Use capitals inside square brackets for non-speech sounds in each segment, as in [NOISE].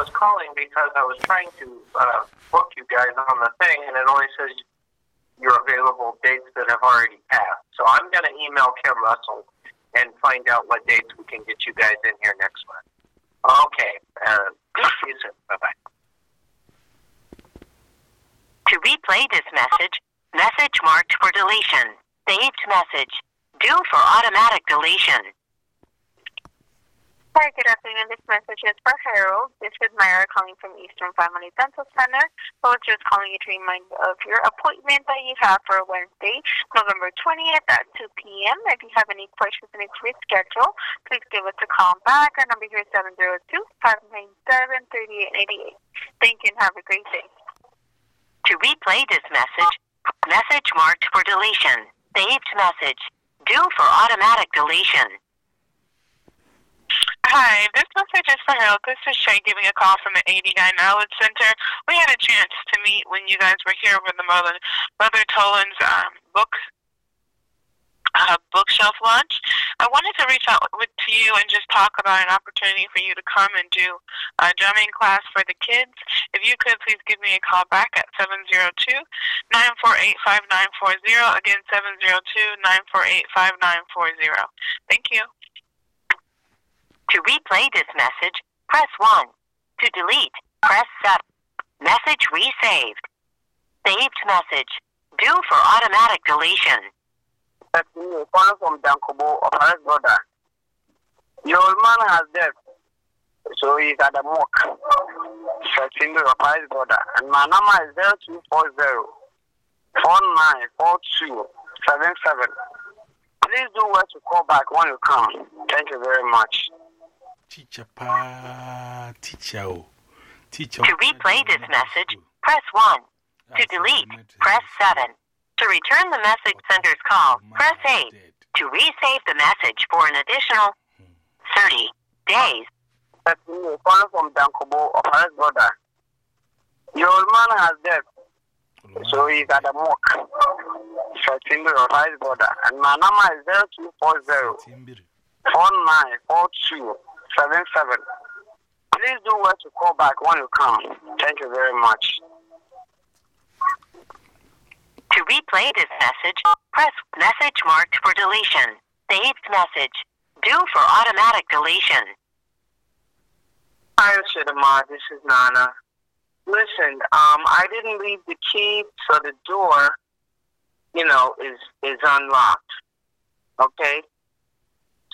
was calling because I was trying to uh, book you guys on the thing, and it only says your available dates that have already passed. So I'm going to email Kim Russell and find out what dates we can get you guys in here next month. Okay. Uh, [COUGHS] see you soon. Bye bye. To replay this message, message marked for deletion. Saved message. Due for automatic deletion. Hi, good afternoon. This message is for Harold. This is Myra calling from Eastern Family Dental Center. I was just calling you to remind you of your appointment that you have for Wednesday, November 20th at 2 p.m. If you have any questions and to reschedule, please give us a call back. Our number here is 702-597-3888. Thank you and have a great day. To replay this message, message marked for deletion. Saved message. Due for automatic deletion. Hi, this message is for Harold. This is Shay giving a call from the 89 Outlet Center. We had a chance to meet when you guys were here for the Mother, Mother Toland's um, book uh, bookshelf launch. I wanted to reach out with, to you and just talk about an opportunity for you to come and do a drumming class for the kids. If you could, please give me a call back at 702-948-5940. Again, 702-948-5940. Thank you. To replay this message, press 1. To delete, press 7. Message resaved. Saved message. Due for automatic deletion. That's me, calling from Dankobo, Opera's brother. Your man has death, so he's at the mock. Searching the Opera's brother. And my number is 0240 494277. Please do what to call back when you come. Thank you very much. Teacher, pa, teacher, oh. teacher. To replay this message, press 1. To delete, press 7. To return the message sender's call, press 8. To resave the message for an additional 30 days. That's me, calling from Dankobo, Opera's brother. Your old man has death, so he's at the mock. Searching the Opera's brother. And my number is 0240 494277. Please do what to call back when you come. Thank you very much. To replay this message, press message marked for deletion. Saved message. Due for automatic deletion. Hi, Shidamar. This is Nana. Listen, um, I didn't leave the key, so the door, you know, is is unlocked. Okay,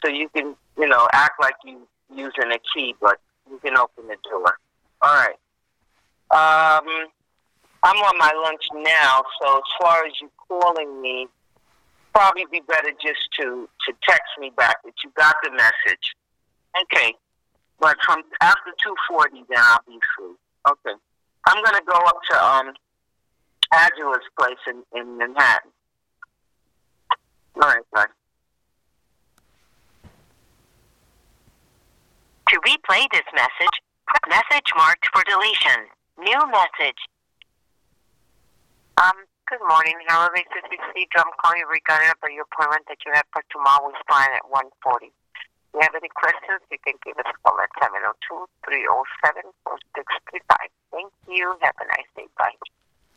so you can, you know, act like you using a key, but you can open the door. All right. Um, I'm on my lunch now, so as far as you calling me, probably be better just to to text me back that you got the message. Okay. But from after two forty, then I'll be free. Okay. I'm gonna go up to um Angela's place in, in Manhattan. All right, bye. To replay this message, message marked for deletion. New message. Um, good morning. Harold this is Steve. I'm calling you regarding about your appointment that you have for tomorrow with Brian at 1.40. If you have any questions, you can give us a call at 702-307-4635. Thank you. Have a nice day. Bye.